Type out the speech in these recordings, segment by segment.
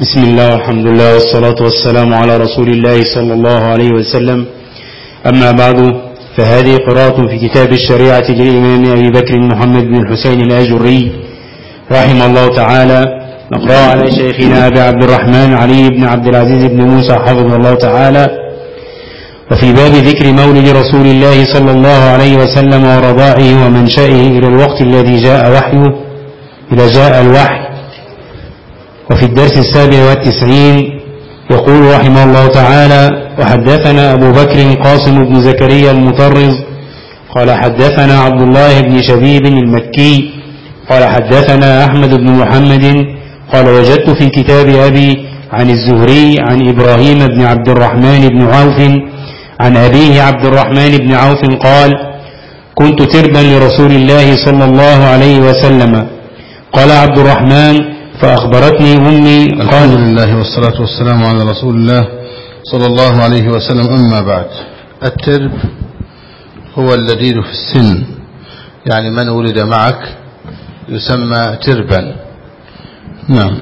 بسم الله والحمد لله والصلاة والسلام على رسول الله صلى الله عليه وسلم. أما بعد فهذه قراءة في كتاب الشريعة للإمام أبي بكر محمد بن الحسين الآجري رحمه الله تعالى. نقرأ على شيخنا أبي عبد الرحمن علي بن عبد العزيز بن موسى حفظه الله تعالى. وفي باب ذكر مولد رسول الله صلى الله عليه وسلم ورضاعه ومنشأه إلى الوقت الذي جاء وحيه إلى جاء الوحي. وفي الدرس السابع والتسعين يقول رحمه الله تعالى وحدثنا أبو بكر قاسم بن زكريا المطرز قال حدثنا عبد الله بن شبيب المكي قال حدثنا أحمد بن محمد قال وجدت في كتاب أبي عن الزهري عن إبراهيم بن عبد الرحمن بن عوف عن أبيه عبد الرحمن بن عوف قال كنت تربا لرسول الله صلى الله عليه وسلم. قال عبد الرحمن فأخبرتني أمي الحمد لله والصلاة والسلام على رسول الله صلى الله عليه وسلم. أما بعد الترب هو اللذيذ في السن. يعني من ولد معك يسمى تربا. نعم.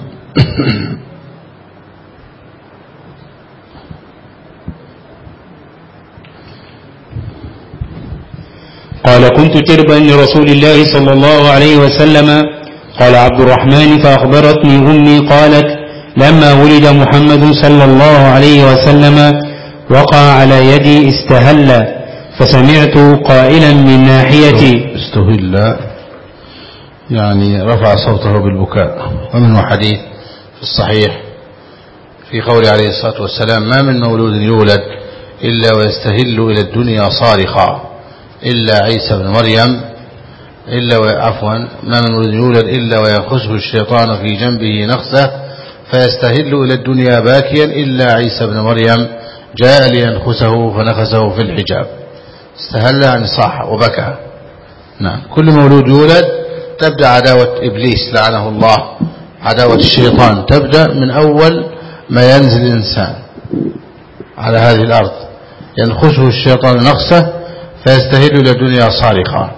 قال كنت تربا لرسول الله صلى الله عليه وسلم قال عبد الرحمن فأخبرتني أمي قالت لما ولد محمد صلى الله عليه وسلم وقع على يدي استهل فسمعت قائلا من ناحيتي. استهل يعني رفع صوته بالبكاء. ومنه حديث في الصحيح في قول عليه الصلاة والسلام ما من مولود يولد إلا ويستهل إلى الدنيا صارخا إلا عيسى بن مريم إلا عفوا ما من يولد إلا وينخسه الشيطان في جنبه نخسة فيستهل إلى الدنيا باكيا إلا عيسى بن مريم جاء لينخسه فنخسه في الحجاب. استهل عن صاح وبكى. نعم. كل مولود يولد تبدأ عداوة إبليس لعنه الله. عداوة الشيطان تبدأ من أول ما ينزل الإنسان على هذه الأرض. ينخسه الشيطان نخسة فيستهل إلى الدنيا صارخا.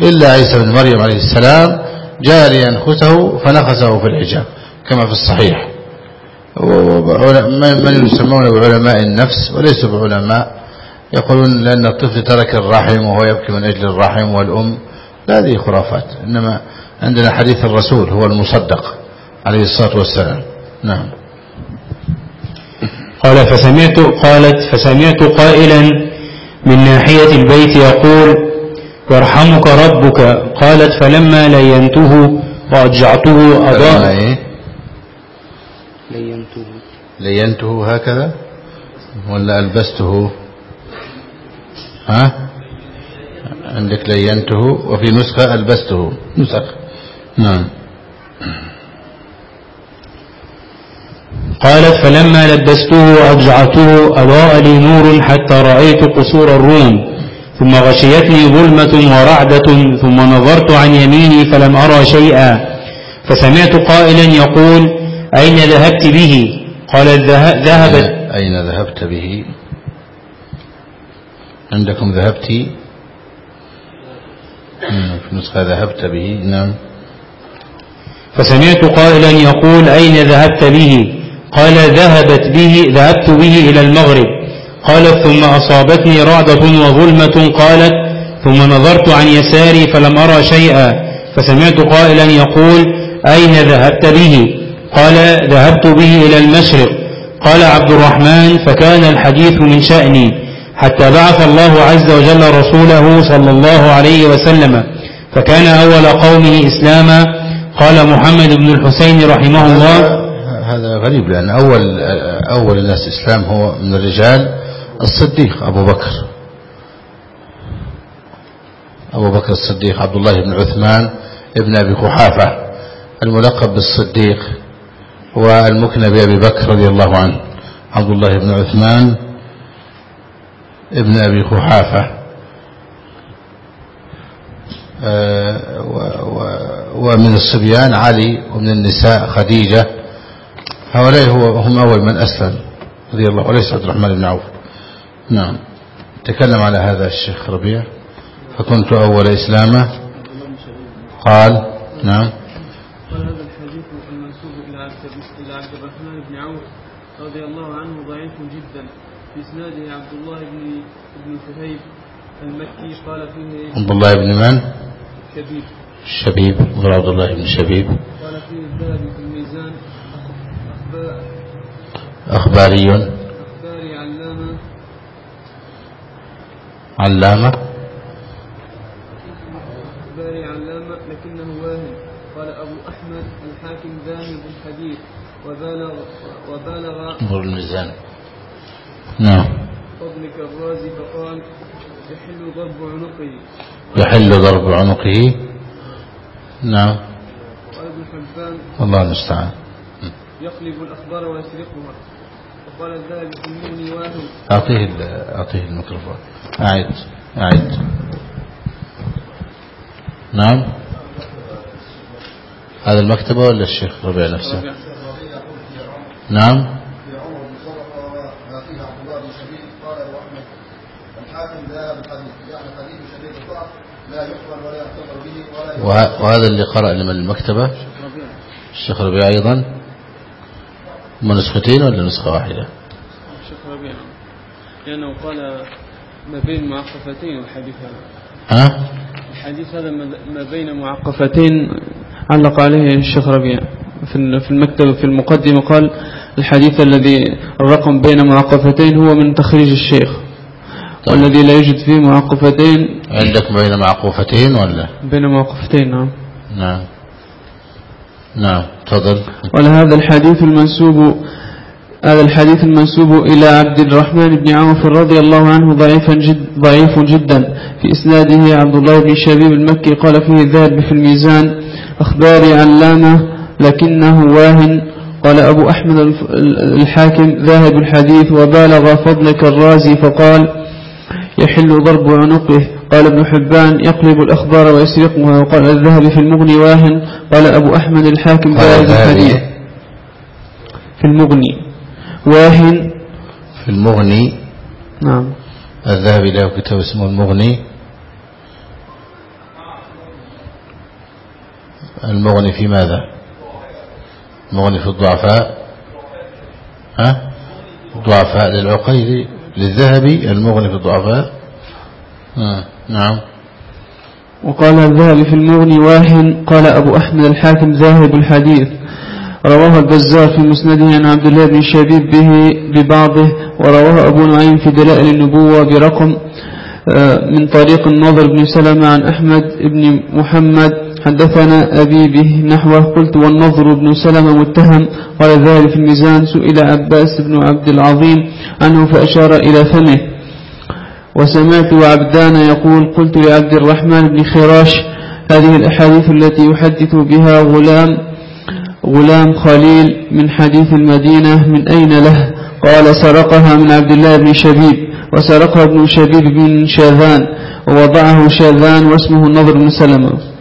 إلا عيسى بن مريم عليه السلام جاء لينخسه فنخسه في الحجاب كما في الصحيح. من يسمون بعلماء النفس وليسوا بعلماء يقولون لأن الطفل ترك الرحم وهو يبكي من أجل الرحم والأم هذه خرافات. إنما عندنا حديث الرسول هو المصدق عليه الصلاة والسلام. نعم. قال فسمعت قالت فسمعت قائلا من ناحية البيت يقول يرحمك ربك. قالت فلما لينته وأضجعته أضاء. إيه؟ لينته. لينته هكذا؟ ولا ألبسته؟ ها؟ عندك لينته وفي نسخة ألبسته. نسخ نعم. قالت فلما لبسته وأضجعته أضاء لي نور حتى رأيت قصور الروم. ثم غشيتني ظلمة ورعدة ثم نظرت عن يميني فلم أرى شيئا. فسمعت قائلا يقول أين ذهبت به؟ قال ذهبت. أين ذهبت به؟ عندكم ذهبت؟ في نسخة ذهبت به نعم. فسمعت قائلا يقول أين ذهبت به؟ قال ذهبت به ذهبت به إلى المغرب. قالت ثم أصابتني رعدة وظلمة قالت ثم نظرت عن يساري فلم أرى شيئا فسمعت قائلا يقول أين ذهبت به؟ قال ذهبت به إلى المشرق. قال عبد الرحمن فكان الحديث من شأني حتى بعث الله عز وجل رسوله صلى الله عليه وسلم فكان أول قومه إسلاما. قال محمد بن الحسين رحمه الله. هذا غريب لأن أول أول الناس إسلام هو من الرجال الصديق أبو بكر. أبو بكر الصديق عبد الله بن عثمان ابن أبي قحافة الملقب بالصديق والمكنى بأبي بكر رضي الله عنه. عبد الله بن عثمان ابن أبي قحافة. ومن الصبيان علي ومن النساء خديجة. هؤلاء هم أول من أسلم رضي الله وليس عبد الرحمن بن عوف. نعم. تكلم على هذا الشيخ ربيع. فكنت أول إسلامه. قال نعم. قال هذا الحديث المنسوب إلى عبد الرحمن بن عوف رضي الله عنه ضعيف جدا. في إسناده عبد الله بن بن شهيب المكي قال فيه عبد الله بن من؟ شبيب. شبيب. عبد الله بن شبيب. قال فيه الذهبي في الميزان أخبار أخباري أخباري علامة علامة. أخباري علامة لكنه واهم قال أبو أحمد الحاكم ذاهب الحديث وبالغ وبالغ. انظر الميزان نعم. فضلك الرازي فقال يحل ضرب عنقه. يحل ضرب عنقه. نعم. وقال ابن حبان الله المستعان. يقلب الأخبار ويسرقها. وقال الذهبي واهم أعطيه ال- أعطيه الميكروفون. أعد أعد نعم. هذا المكتبة ولا الشيخ ربيع نفسه. نعم. قال وهذا اللي قرأ لمن المكتبة؟ الشيخ ربيع أيضا. هم نسختين ولا نسخة واحدة؟ الشيخ ربيع لأنه قال ما بين معقفتين الحديث هذا. ها؟ الحديث هذا ما- بين معقفتين علق عليه الشيخ ربيع. في المكتب في المقدمة قال الحديث الذي الرقم بين معقفتين هو من تخريج الشيخ. طيب. والذي لا يوجد فيه معقفتين عندك بين معقوفتين ولا؟ بين معقفتين نعم. نعم. نعم تفضل. ولهذا الحديث المنسوب هذا الحديث المنسوب إلى عبد الرحمن بن عوف رضي الله عنه ضعيفا جد ضعيف جدا. في إسناده عبد الله بن شبيب المكي قال فيه الذهب في الميزان أخباري علامة لكنه واهن. قال أبو أحمد الحاكم ذاهب الحديث وبالغ فضلك الرازي فقال يحل ضرب عنقه. قال ابن حبان يقلب الأخبار ويسرقها. وقال الذهب في المغني واهن. قال أبو أحمد الحاكم ذاهب الحديث. في المغني. واهن. في المغني. نعم. الذهبي له كتاب اسمه المغني. المغني في ماذا؟ المغني في الضعفاء. ها؟ الضعفاء للعقيلي للذهبي المغني في الضعفاء آه. نعم وقال الذهبي في المغني واهن قال أبو أحمد الحاكم ذاهب الحديث رواه البزار في مسنده عن عبد الله بن شبيب به ببعضه ورواه أبو نعيم في دلائل النبوة برقم آه، من طريق النضر بن سلمة عن أحمد بن محمد حدثنا أبي به نحوه قلت والنضر بن سلمة متهم قال الذهبي في الميزان سئل عباس بن عبد العظيم عنه فأشار إلى فمه. وسمعت عبدان يقول قلت لعبد الرحمن بن خراش هذه الأحاديث التي يحدث بها غلام غلام خليل من حديث المدينة من أين له؟ قال سرقها من عبد الله بن شبيب وسرقها ابن شبيب بن شاذان ووضعه شاذان واسمه النضر بن سلمة.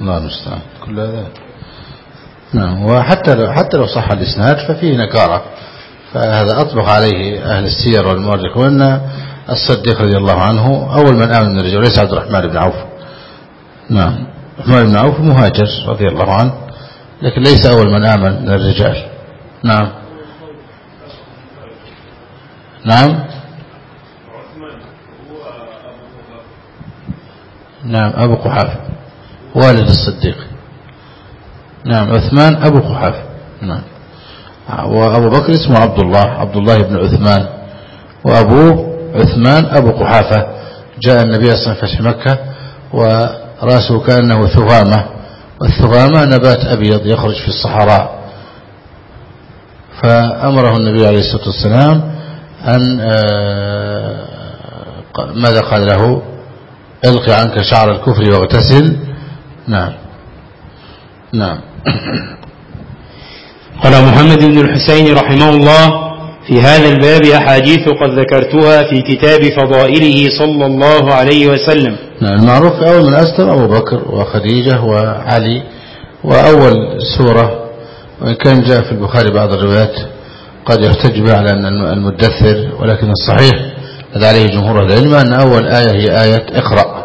الله المستعان. كل هذا. نعم وحتى لو حتى لو صح الإسناد ففيه نكارة. فهذا أطبق عليه أهل السير والمؤرخ وأن الصديق رضي الله عنه أول من آمن من الرجال ليس عبد الرحمن بن عوف. نعم الرحمن بن عوف مهاجر رضي الله عنه لكن ليس أول من آمن من الرجال. نعم. نعم. نعم أبو قحافة والد الصديق. نعم عثمان أبو قحافة. نعم. وأبو بكر اسمه عبد الله عبد الله بن عثمان. وأبوه عثمان أبو قحافة. جاء النبي صلى الله عليه وسلم في مكة ورأسه كأنه ثغامة. والثغامة نبات أبيض يخرج في الصحراء. فأمره النبي عليه الصلاة والسلام أن آه، ماذا قال له؟ القي عنك شعر الكفر واغتسل. نعم. نعم. قال محمد بن الحسين رحمه الله في هذا الباب أحاديث قد ذكرتها في كتاب فضائله صلى الله عليه وسلم. نعم المعروف أول من أسلم أبو بكر وخديجة وعلي وأول سورة وإن كان جاء في البخاري بعض الروايات قد يحتج على أن المدثر ولكن الصحيح هذا عليه جمهور العلم أن أول آية هي آية اقرأ.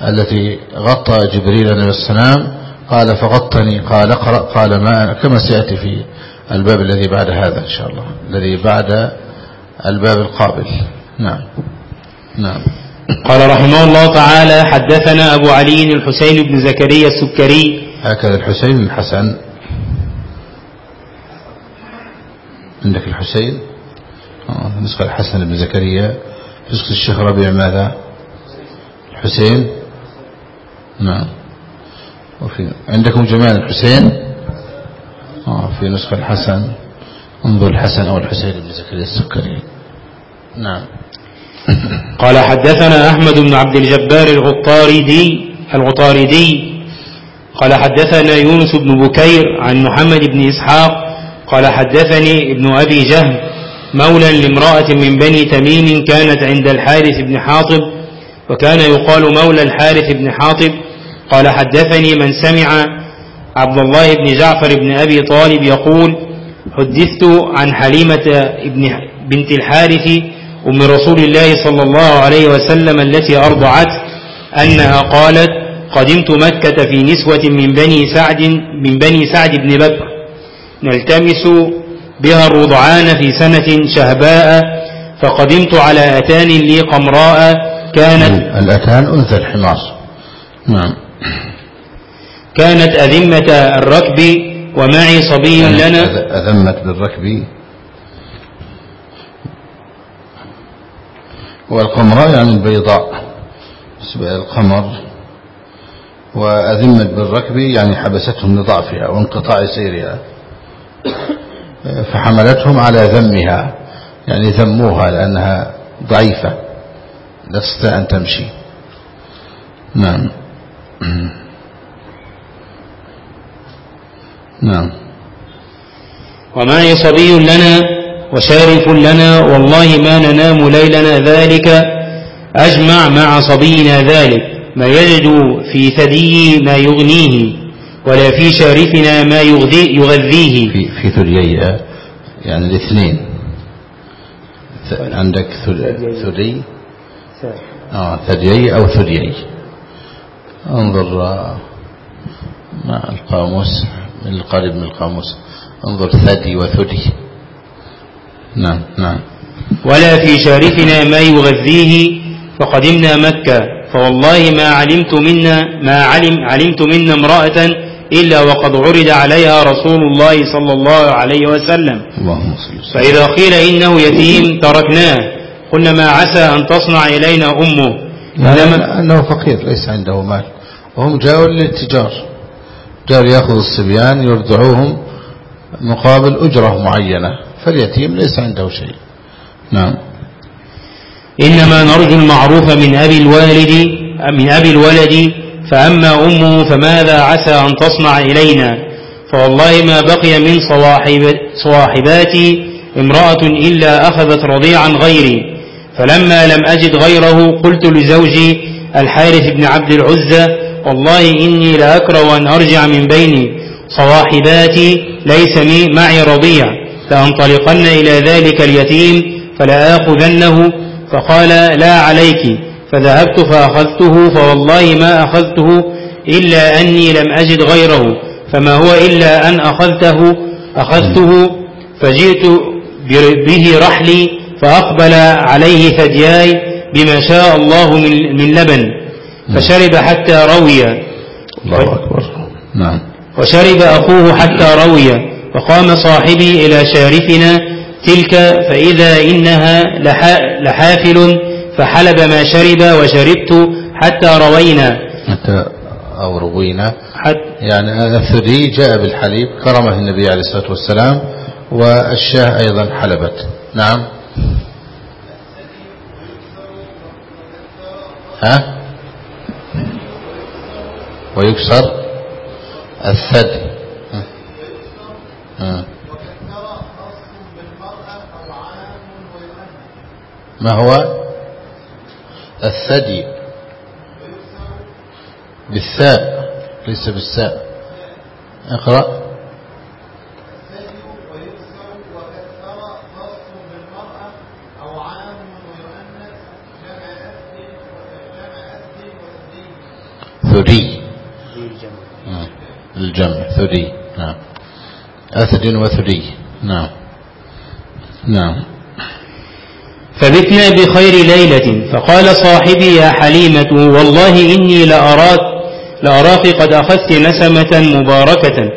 التي غطى جبريل عليه وسلم قال فغطني. قال اقرأ. قال ما كما سيأتي في الباب الذي بعد هذا إن شاء الله الذي بعد الباب القابل. نعم. نعم. قال رحمه الله تعالى حدثنا أبو علي الحسين بن زكريا السكري. هكذا الحسين بن الحسن. عندك الحسين؟ آه، نسخة الحسن بن زكريا. نسخة الشيخ ربيع ماذا؟ الحسين. نعم. وفي عندكم جميعا الحسين؟ آه في نسخة الحسن. انظر الحسن أو الحسين بن زكريا السكري. نعم. قال حدثنا أحمد بن عبد الجبار الغطاردي الغطاردي. قال حدثنا يونس بن بكير عن محمد بن إسحاق. قال حدثني ابن أبي جهم مولى لامرأة من بني تميم كانت عند الحارث بن حاطب وكان يقال مولى الحارث بن حاطب. قال حدثني من سمع عبد الله بن جعفر بن أبي طالب يقول حدثت عن حليمة بنت الحارث أم رسول الله صلى الله عليه وسلم التي أرضعت أنها قالت قدمت مكة في نسوة من بني سعد من بني سعد بن بكر. نلتمس بها الرضعان في سنة شهباء فقدمت على أتان لي قمراء كانت الأتان أنثى الحمار. نعم. كانت أذمة الركب ومعي صبي لنا. أذ- أذمت بالركب. والقمراء يعني البيضاء القمر. وأذمت بالركب يعني حبستهم لضعفها وانقطاع سيرها. فحملتهم على ذمها يعني ذموها لأنها ضعيفة لا تستطيع أن تمشي. نعم. نعم. ومعي صبي لنا وشارف لنا والله ما ننام ليلنا ذلك أجمع مع صبينا ذلك ما يجد في ثديه ما يغنيه ولا في شارفنا ما يغذي يغذيه. في في ثديي يعني الاثنين. عندك ثد- ثدي آه ثديي أو ثديي. انظر آه، مع القاموس من القريب من القاموس انظر ثدي وثدي. نعم نعم. ولا في شارفنا ما يغذيه فقدمنا مكة. فوالله ما علمت منا ما علم علمت منا امرأة إلا وقد عرض عليها رسول الله صلى الله عليه وسلم. اللهم صل وسلم. فإذا قيل إنه يتيم تركناه. قلنا ما عسى أن تصنع إلينا أمه. يعني أنه فقير ليس عنده مال. وهم جاءوا للتجار. جاءوا يأخذ الصبيان يرضعوهم مقابل أجرة معينة فاليتيم ليس عنده شيء. نعم. إنما نرجو المعروف من أبي الوالد من أبي الولد فأما أمه فماذا عسى أن تصنع إلينا؟ فوالله ما بقي من صواحب صواحباتي امرأة إلا أخذت رضيعا غيري. فلما لم أجد غيره قلت لزوجي الحارث بن عبد العزة والله إني لأكره أن أرجع من بين صواحباتي ليس معي رضيع. لأنطلقن إلى ذلك اليتيم فلآخذنه فقال لا عليك. فذهبت فأخذته فوالله ما أخذته إلا أني لم أجد غيره. فما هو إلا أن أخذته أخذته فجئت به رحلي فأقبل عليه ثدياي بما شاء الله من لبن. فشرب حتى روي. الله أكبر. نعم. وشرب أخوه حتى روي. وقام صاحبي إلى شارفنا تلك فإذا إنها لحا- لحافل فحلب ما شرب وشربت حتى روينا. حتى أو روينا. حتى يعني الثدي جاء بالحليب كرمه النبي عليه الصلاة والسلام والشاة أيضا حلبت. نعم. ها؟ ويكسر الثدي. ما هو؟ الثدي. بالثاء. ليس بالساء اقرأ. آه. ثدي نعم. أثد وثدي نعم. نعم. فبتنا بخير ليلة. فقال صاحبي يا حليمة والله إني لأراك لأراك قد أخذت نسمة مباركة.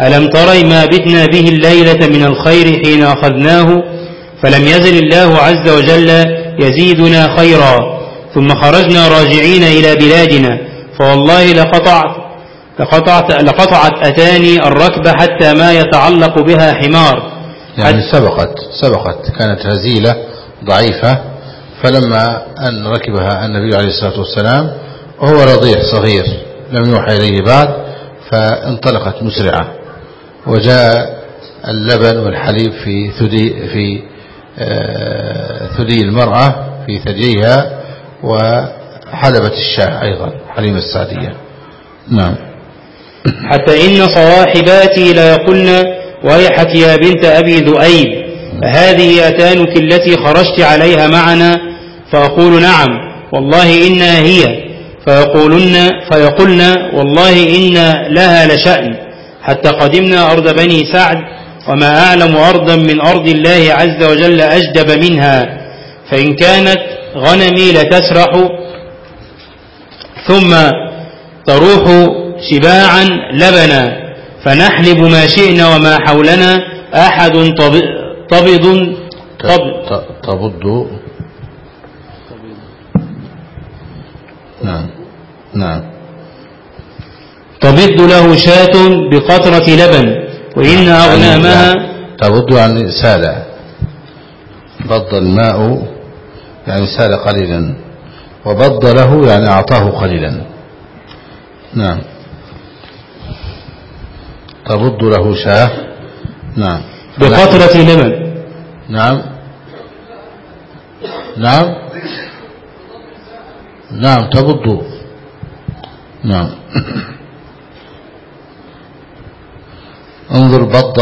ألم تري ما بتنا به الليلة من الخير حين أخذناه؟ فلم يزل الله عز وجل يزيدنا خيرا. ثم خرجنا راجعين إلى بلادنا. فوالله لقطعت لقطعت, لقطعت أتاني الركبة حتى ما يتعلق بها حمار. يعني سبقت سبقت كانت هزيلة ضعيفة فلما أن ركبها النبي عليه الصلاة والسلام وهو رضيع صغير لم يوحى إليه بعد فانطلقت مسرعة. وجاء اللبن والحليب في ثدي في آه، ثدي المرأة في ثديها وحلبت الشاة أيضا حليم السعدية. نعم. حتى إن صواحباتي لا يقولن ويحك يا بنت أبي ذؤيب هذه أتانك التي خرجت عليها معنا؟ فأقول نعم والله إنها هي. فيقولن فيقولن والله إن لها لشأن. حتى قدمنا أرض بني سعد وما أعلم أرضا من أرض الله عز وجل أجدب منها. فإن كانت غنمي لتسرح ثم تروح شباعا لبنا فنحلب ما شئنا وما حولنا. أحد طب- طبض طب ت- تبض. نعم نعم. تبض له شاة بقطرة لبن وإن أغنامها يعني تبض يعني سال بض الماء يعني سال قليلا. وبض له يعني أعطاه قليلا. نعم. تبض له شاه. نعم. بقطرة لبن. نعم. نعم. نعم تبض نعم. انظر بض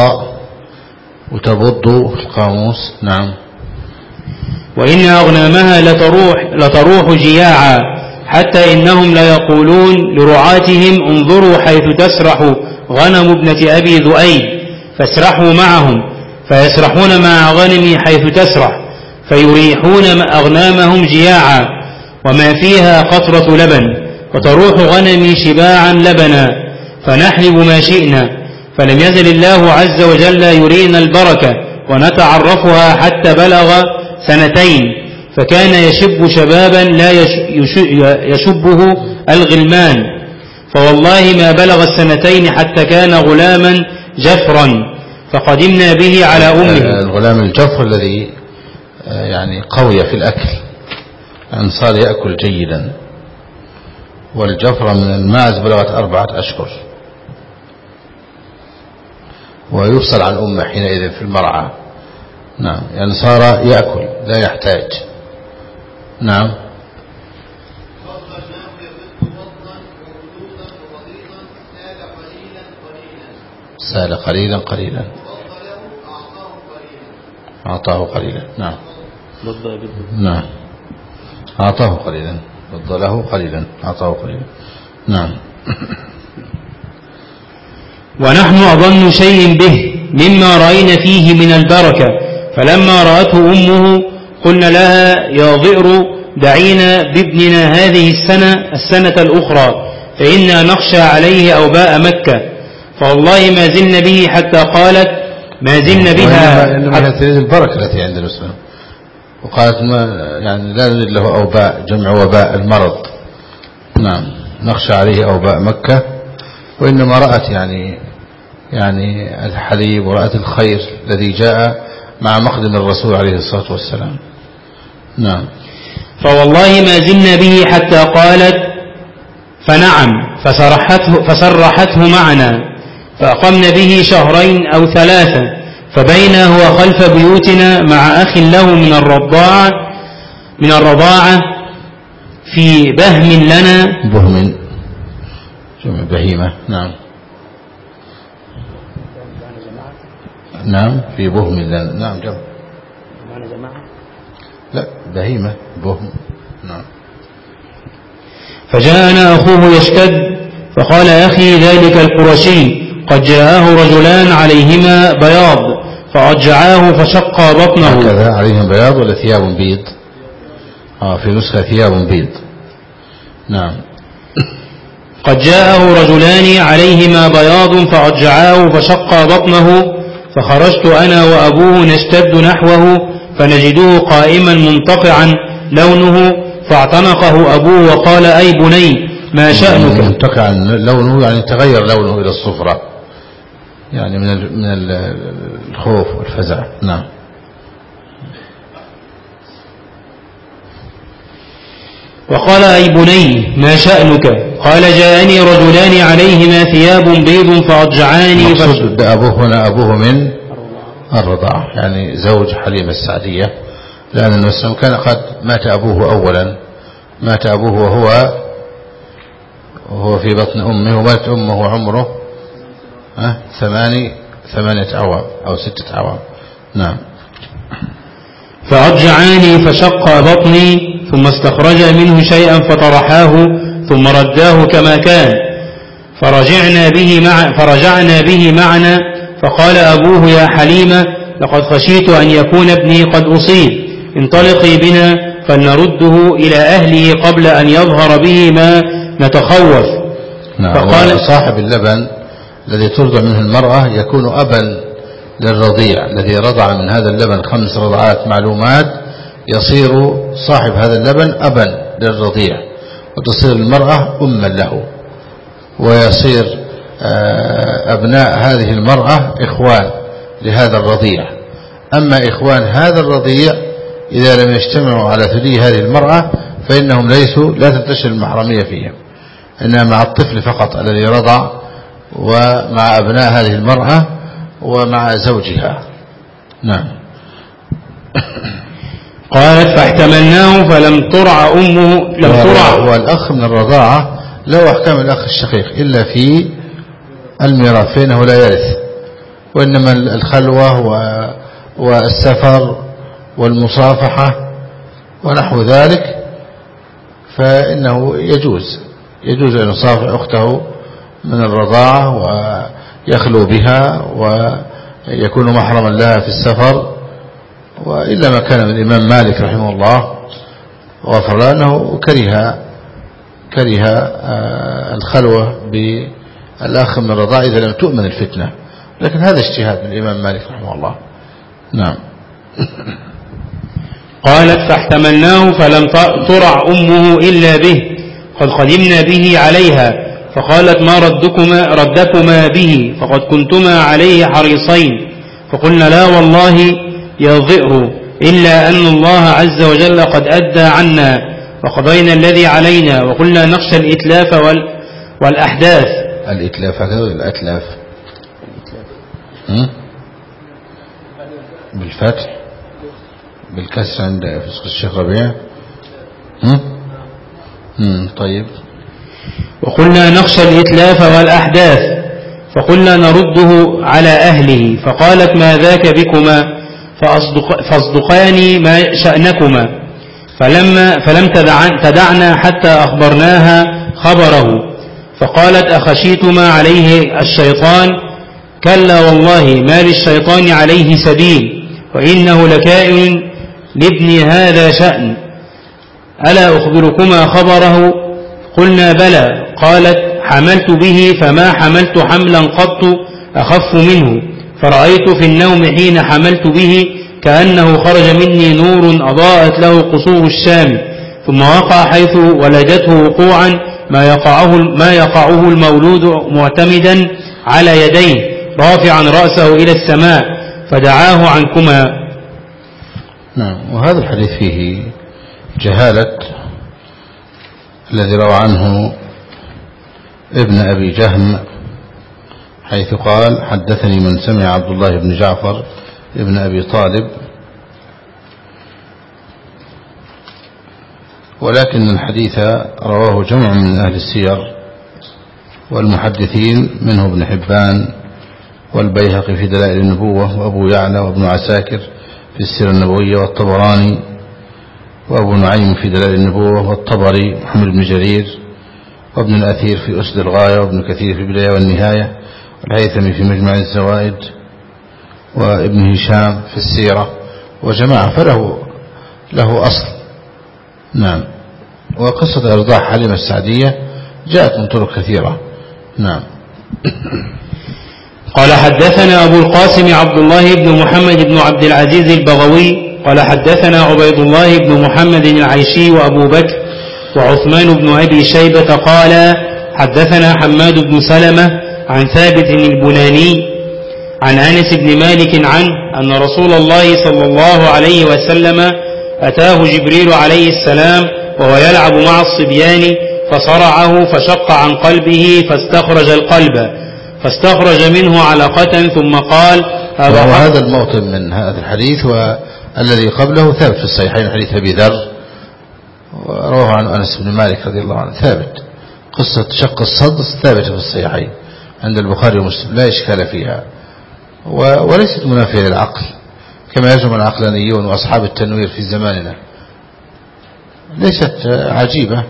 وتبض في القاموس. نعم. وإن أغنامها لتروح, لتروح جياعا حتى إنهم ليقولون لرعاتهم انظروا حيث تسرح غنم ابنة أبي ذؤيب فاسرحوا معهم فيسرحون مع غنمي حيث تسرح فيريحون أغنامهم جياعا وما فيها قطرة لبن وتروح غنمي شباعا لبنا فنحلب ما شئنا فلم يزل الله عز وجل يرينا البركة ونتعرفها حتى بلغ سنتين فكان يشب شبابا لا يش- يش- يشبه الغلمان. فوالله ما بلغ السنتين حتى كان غلاما جفرا فقدمنا به على آه، أمه الغلام الجفر الذي آه، يعني قوي في الأكل يعني صار يأكل جيدا. والجفرة من الماعز بلغت أربعة أشهر. ويفصل عن أمه حينئذ في المرعى. نعم يعني صار يأكل لا يحتاج. نعم. سأل قليلا قليلا. أعطاه قليلا. نعم. نعم. أعطاه قليلا. فضله قليلا. أعطاه قليلا. نعم. ونحن أظن شيء به مما رأينا فيه من البركة. فلما رأته أمه قلنا لها يا ضئر دعينا بابننا هذه السنة السنة الأخرى فإنا نخشى عليه أوباء مكة. فوالله ما زلنا به حتى قالت ما زلنا بها تريد البركة التي عند الإسلام وقالت ما يعني لا نريد له أوباء جمع وباء المرض. نعم نخشى عليه أوباء مكة. وإنما رأت يعني يعني الحليب ورأت الخير الذي جاء مع مقدم الرسول عليه الصلاة والسلام. نعم. فوالله ما زلنا به حتى قالت فنعم فسرحته, فسرحته معنا. فأقمنا به شهرين أو ثلاثة فبينا هو خلف بيوتنا مع أخ له من الرضاعة من الرضاعة في بهم لنا. بهم. جمع بهيمة؟ نعم. نعم في بهم لنا. نعم جمع لا بهيمة بهم. نعم. فجاءنا أخوه يشتد فقال أخي ذلك القرشي قد جاءه رجلان عليهما بياض فأجعاه فشق بطنه. هكذا عليهم بياض ولا ثياب بيض؟ آه في نسخة ثياب بيض. نعم. قد جاءه رجلان عليهما بياض فأجعاه فشق بطنه فخرجت أنا وأبوه نشتد نحوه فنجده قائما منتقعا لونه فاعتنقه أبوه وقال أي بني ما شأنك؟ منتقعا لونه يعني تغير لونه إلى الصفرة. يعني من من ال- الخوف والفزع. نعم. وقال أي بني ما شأنك؟ قال جاءني رجلان عليهما ثياب بيض فأضجعاني فش... المقصود بأبوه هنا أبوه من الرضاعة يعني زوج حليمة السعدية. لأن وسلم كان قد مات أبوه أولا. مات أبوه وهو وهو في بطن أمه ومات أمه وعمره. ثماني ثمانية أعوام أو ستة أعوام. نعم. فأضجعاني فشق بطني ثم استخرج منه شيئا فطرحاه ثم رداه كما كان. فرجعنا به مع فرجعنا به معنا فقال أبوه يا حليمة لقد خشيت أن يكون ابني قد أصيب. انطلقي بنا فلنرده إلى أهله قبل أن يظهر به ما نتخوف. نعم. فقال- صاحب اللبن. الذي ترضع منه المرأة يكون أبا للرضيع الذي رضع من هذا اللبن خمس رضعات معلومات يصير صاحب هذا اللبن أبا للرضيع وتصير المرأة أما له ويصير آه، أبناء هذه المرأة إخوان لهذا الرضيع. أما إخوان هذا الرضيع إذا لم يجتمعوا على ثدي هذه المرأة فإنهم ليسوا لا تنتشر المحرمية فيهم إنما مع الطفل فقط الذي رضع ومع أبناء هذه المرأة ومع زوجها. نعم. قالت فاحتملناه فلم ترع أمه لم ترع. والأخ من الرضاعة له أحكام الأخ الشقيق إلا في الميراث فإنه لا يرث. وإنما الخلوة والسفر والمصافحة ونحو ذلك فإنه يجوز. يجوز أن يصافح أخته من الرضاعة ويخلو بها ويكون محرما لها في السفر. وإلا ما كان من الإمام مالك رحمه الله وغفر له أنه كره كره آه، الخلوة بالأخ من الرضاعة إذا لم تؤمن الفتنة. لكن هذا اجتهاد من الإمام مالك رحمه الله. نعم. قالت فاحتملناه فلم ترع أمه إلا به قد قدمنا به عليها. فقالت ما ردكما, ردكما به؟ فقد كنتما عليه حريصين. فقلنا لا والله يا ذئر إلا أن الله عز وجل قد أدى عنا وقضينا الذي علينا وقلنا نخشى الإتلاف وال والأحداث. الإتلاف ولا الأتلاف؟ بالفتح؟ بالكسر عند الشيخ ربيع؟ طيب. وقلنا نخشى الإتلاف والأحداث فقلنا نرده على أهله فقالت ما ذاك بكما فاصدقاني ما شأنكما فلما فلم تدعن تدعنا حتى أخبرناها خبره فقالت أخشيتما عليه الشيطان؟ كلا والله ما للشيطان عليه سبيل وإنه لكائن لابن هذا شأن. ألا أخبركما خبره؟ قلنا بلى قالت حملت به فما حملت حملا قط أخف منه. فرأيت في النوم حين حملت به كأنه خرج مني نور أضاءت له قصور الشام. ثم وقع حيث ولدته وقوعا ما يقعه, ما يقعه المولود معتمدا على يديه رافعا رأسه إلى السماء فدعاه عنكما. نعم وهذا الحديث فيه جهالة الذي روى عنه ابن أبي جهم حيث قال حدثني من سمع عبد الله بن جعفر ابن أبي طالب. ولكن الحديث رواه جمع من أهل السير والمحدثين منه ابن حبان والبيهقي في دلائل النبوة وأبو يعلى وابن عساكر في السيرة النبوية والطبراني وأبو نعيم في دلائل النبوة والطبري محمد بن جرير وابن الأثير في أسد الغاية وابن كثير في البداية والنهاية الهيثمي في مجمع الزوائد وابن هشام في السيرة وجماعة فله له أصل. نعم. وقصة إرضاع حليمة السعدية جاءت من طرق كثيرة. نعم. قال حدثنا أبو القاسم عبد الله بن محمد بن عبد العزيز البغوي قال حدثنا عبيد الله بن محمد العيشي وأبو بكر وعثمان بن أبي شيبة قال حدثنا حماد بن سلمة عن ثابت البناني عن أنس بن مالك عنه أن رسول الله صلى الله عليه وسلم أتاه جبريل عليه السلام وهو يلعب مع الصبيان فصرعه فشق عن قلبه فاستخرج القلب فاستخرج منه علقة ثم قال هذا الموطن من هذا الحديث والذي قبله ثابت في الصحيحين حديث أبي ذر ورواه عن أنس بن مالك رضي الله عنه ثابت. قصة شق الصدر ثابتة في الصحيحين عند البخاري ومسلم لا إشكال فيها. وليست منافية للعقل كما يزعم العقلانيون وأصحاب التنوير في زماننا. ليست عجيبة.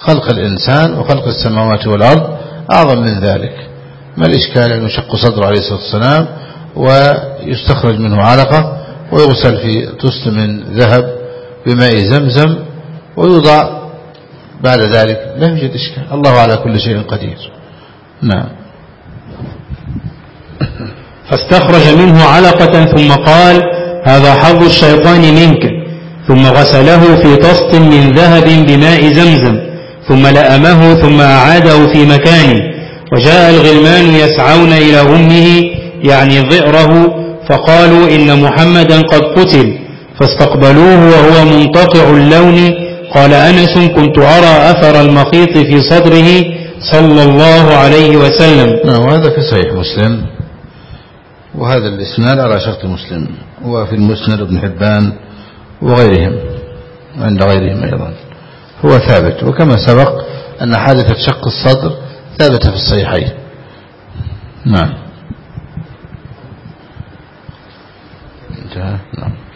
خلق الإنسان وخلق السماوات والأرض أعظم من ذلك. ما الإشكال؟ أن يشق صدره عليه الصلاة والسلام ويستخرج منه علقة ويغسل في طست من ذهب بماء زمزم ويوضع بعد ذلك. لا يوجد إشكال. الله على كل شيء قدير. نعم. فاستخرج منه علقة ثم قال هذا حظ الشيطان منك. ثم غسله في طست من ذهب بماء زمزم. ثم لأمه ثم أعاده في مكانه. وجاء الغلمان يسعون إلى أمه يعني ضئره فقالوا إن محمدا قد قتل فاستقبلوه وهو منتقع اللون. قال أنس كنت أرى أثر المخيط في صدره صلى الله عليه وسلم. نعم وهذا في صحيح مسلم. وهذا الإسناد على شرط مسلم وفي المسند ابن حبان وغيرهم عند غيرهم أيضا. هو ثابت وكما سبق أن حادثة شق الصدر ثابتة في الصحيحين. نعم. انتهى نعم